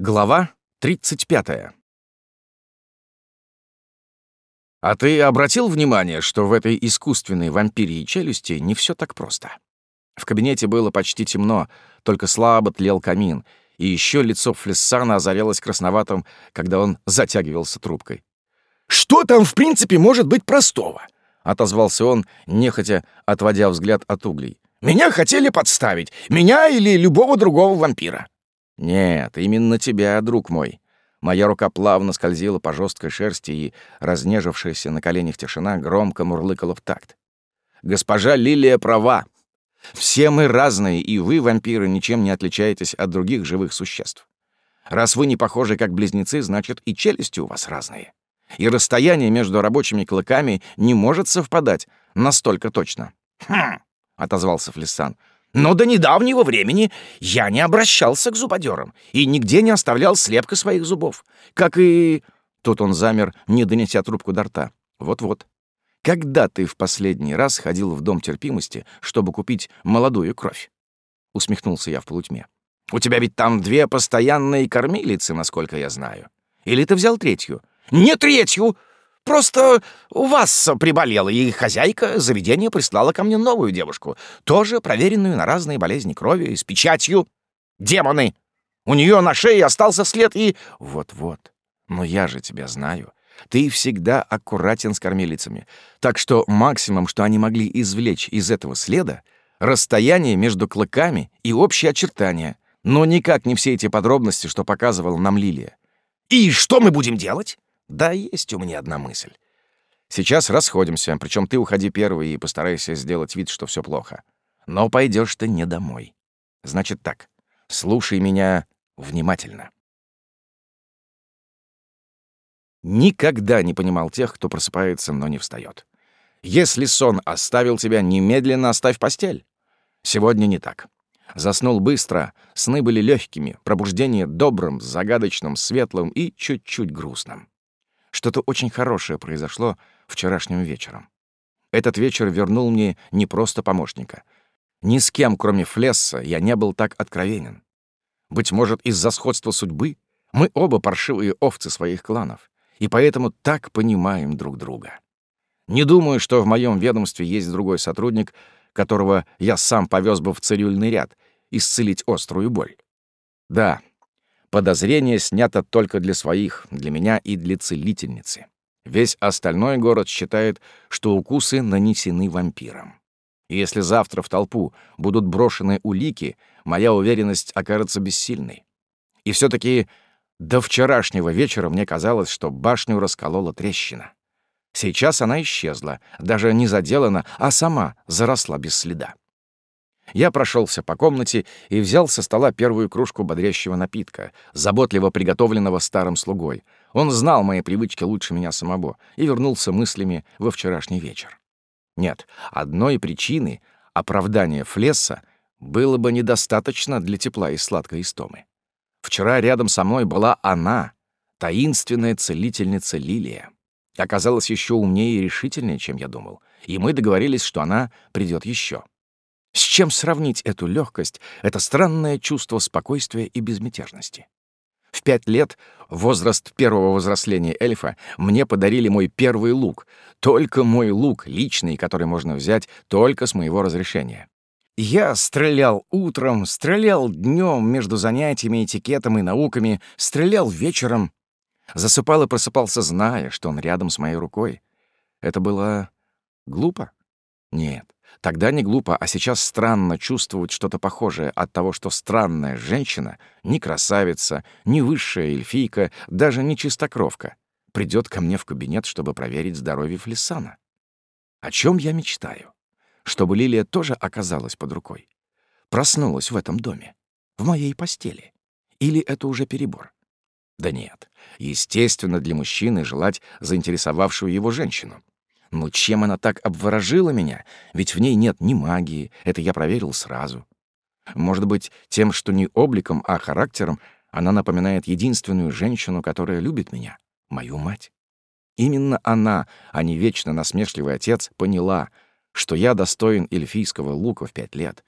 Глава 35. А ты обратил внимание, что в этой искусственной вампирии челюсти не все так просто? В кабинете было почти темно, только слабо тлел камин, и еще лицо Флессана озарялось красноватым, когда он затягивался трубкой. «Что там, в принципе, может быть простого?» — отозвался он, нехотя отводя взгляд от углей. «Меня хотели подставить, меня или любого другого вампира». «Нет, именно тебя, друг мой». Моя рука плавно скользила по жесткой шерсти, и разнежившаяся на коленях тишина громко мурлыкала в такт. «Госпожа Лилия права. Все мы разные, и вы, вампиры, ничем не отличаетесь от других живых существ. Раз вы не похожи как близнецы, значит, и челюсти у вас разные. И расстояние между рабочими клыками не может совпадать настолько точно». «Хм!» — отозвался Флессан. Но до недавнего времени я не обращался к зубодерам и нигде не оставлял слепка своих зубов. Как и... Тут он замер, не донеся трубку до рта. Вот-вот. Когда ты в последний раз ходил в дом терпимости, чтобы купить молодую кровь? Усмехнулся я в полутьме. У тебя ведь там две постоянные кормилицы, насколько я знаю. Или ты взял третью? Не третью! Просто у вас приболела, и хозяйка заведения прислала ко мне новую девушку, тоже проверенную на разные болезни крови, с печатью. Демоны! У нее на шее остался след и... Вот-вот. Но я же тебя знаю. Ты всегда аккуратен с кормилицами. Так что максимум, что они могли извлечь из этого следа, расстояние между клыками и общие очертания, но никак не все эти подробности, что показывала нам Лилия. «И что мы будем делать?» Да, есть у меня одна мысль. Сейчас расходимся, причем ты уходи первый и постарайся сделать вид, что все плохо. Но пойдешь ты не домой. Значит так, слушай меня внимательно. Никогда не понимал тех, кто просыпается, но не встает. Если сон оставил тебя, немедленно оставь постель. Сегодня не так. Заснул быстро, сны были легкими, пробуждение добрым, загадочным, светлым и чуть-чуть грустным. Что-то очень хорошее произошло вчерашним вечером. Этот вечер вернул мне не просто помощника. Ни с кем, кроме Флесса, я не был так откровенен. Быть может, из-за сходства судьбы мы оба паршивые овцы своих кланов, и поэтому так понимаем друг друга. Не думаю, что в моем ведомстве есть другой сотрудник, которого я сам повез бы в цирюльный ряд, исцелить острую боль. Да, Подозрение снято только для своих, для меня и для целительницы. Весь остальной город считает, что укусы нанесены вампиром. И если завтра в толпу будут брошены улики, моя уверенность окажется бессильной. И все таки до вчерашнего вечера мне казалось, что башню расколола трещина. Сейчас она исчезла, даже не заделана, а сама заросла без следа. Я прошелся по комнате и взял со стола первую кружку бодрящего напитка, заботливо приготовленного старым слугой. Он знал мои привычки лучше меня самого и вернулся мыслями во вчерашний вечер. Нет, одной причины оправдания Флесса было бы недостаточно для тепла и сладкой истомы. Вчера рядом со мной была она, таинственная целительница Лилия. Оказалась еще умнее и решительнее, чем я думал, и мы договорились, что она придет еще. С чем сравнить эту легкость, это странное чувство спокойствия и безмятежности? В пять лет, возраст первого возросления эльфа, мне подарили мой первый лук. Только мой лук, личный, который можно взять только с моего разрешения. Я стрелял утром, стрелял днем между занятиями, этикетом и науками, стрелял вечером. Засыпал и просыпался, зная, что он рядом с моей рукой. Это было глупо? Нет. Тогда не глупо, а сейчас странно чувствовать что-то похожее от того, что странная женщина, ни красавица, ни высшая эльфийка, даже не чистокровка, придет ко мне в кабинет, чтобы проверить здоровье Флесана. О чем я мечтаю? Чтобы Лилия тоже оказалась под рукой. Проснулась в этом доме. В моей постели. Или это уже перебор? Да нет. Естественно, для мужчины желать заинтересовавшую его женщину. Но чем она так обворожила меня? Ведь в ней нет ни магии, это я проверил сразу. Может быть, тем, что не обликом, а характером, она напоминает единственную женщину, которая любит меня, мою мать. Именно она, а не вечно насмешливый отец, поняла, что я достоин эльфийского лука в пять лет.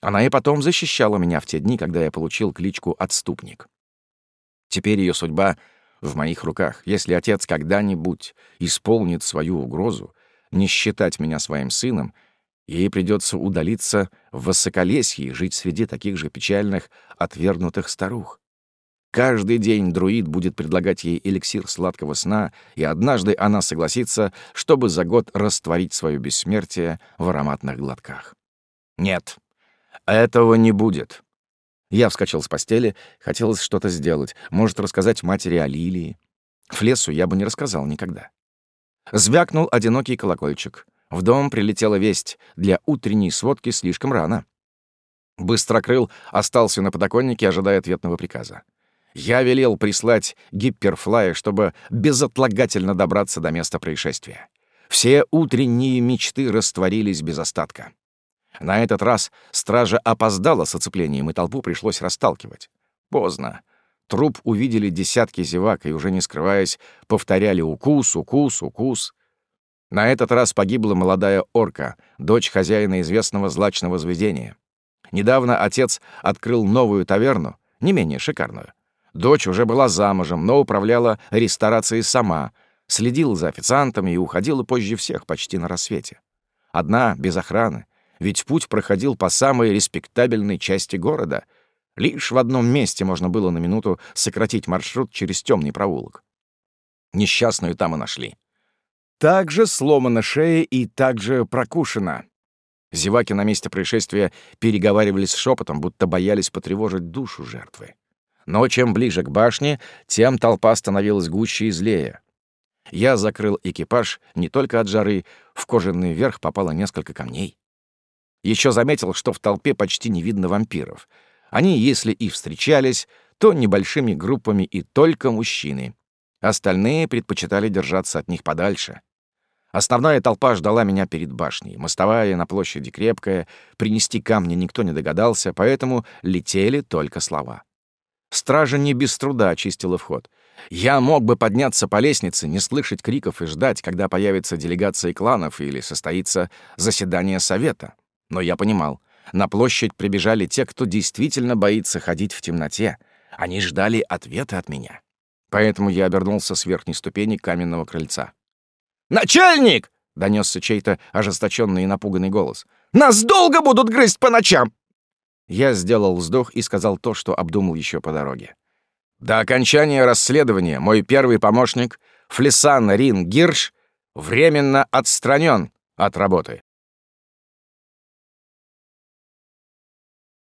Она и потом защищала меня в те дни, когда я получил кличку «Отступник». Теперь ее судьба в моих руках. Если отец когда-нибудь исполнит свою угрозу, не считать меня своим сыном, ей придется удалиться в высоколесье и жить среди таких же печальных, отвергнутых старух. Каждый день друид будет предлагать ей эликсир сладкого сна, и однажды она согласится, чтобы за год растворить свое бессмертие в ароматных глотках. Нет, этого не будет. Я вскочил с постели, хотелось что-то сделать, может, рассказать матери о Лилии. Флесу я бы не рассказал никогда. Звякнул одинокий колокольчик. В дом прилетела весть. Для утренней сводки слишком рано. Быстрокрыл остался на подоконнике, ожидая ответного приказа. Я велел прислать гиперфлая, чтобы безотлагательно добраться до места происшествия. Все утренние мечты растворились без остатка. На этот раз стража опоздала с оцеплением, и толпу пришлось расталкивать. Поздно. Труп увидели десятки зевак и, уже не скрываясь, повторяли «укус, укус, укус». На этот раз погибла молодая орка, дочь хозяина известного злачного заведения. Недавно отец открыл новую таверну, не менее шикарную. Дочь уже была замужем, но управляла ресторацией сама, следила за официантами и уходила позже всех, почти на рассвете. Одна, без охраны, ведь путь проходил по самой респектабельной части города. Лишь в одном месте можно было на минуту сократить маршрут через темный проулок. Несчастную там и нашли. Также сломана шея и также прокушена. Зеваки на месте происшествия переговаривались шепотом, будто боялись потревожить душу жертвы. Но чем ближе к башне, тем толпа становилась гуще и злее. Я закрыл экипаж не только от жары, в кожаный верх попало несколько камней. Еще заметил, что в толпе почти не видно вампиров. Они, если и встречались, то небольшими группами и только мужчины. Остальные предпочитали держаться от них подальше. Основная толпа ждала меня перед башней. Мостовая на площади крепкая, принести камни никто не догадался, поэтому летели только слова. Стража не без труда очистила вход. Я мог бы подняться по лестнице, не слышать криков и ждать, когда появится делегация кланов или состоится заседание совета. Но я понимал, на площадь прибежали те, кто действительно боится ходить в темноте. Они ждали ответа от меня. Поэтому я обернулся с верхней ступени каменного крыльца. «Начальник!» — донесся чей-то ожесточенный и напуганный голос. «Нас долго будут грызть по ночам!» Я сделал вздох и сказал то, что обдумал еще по дороге. До окончания расследования мой первый помощник, Флесан Рин Гирш, временно отстранен от работы.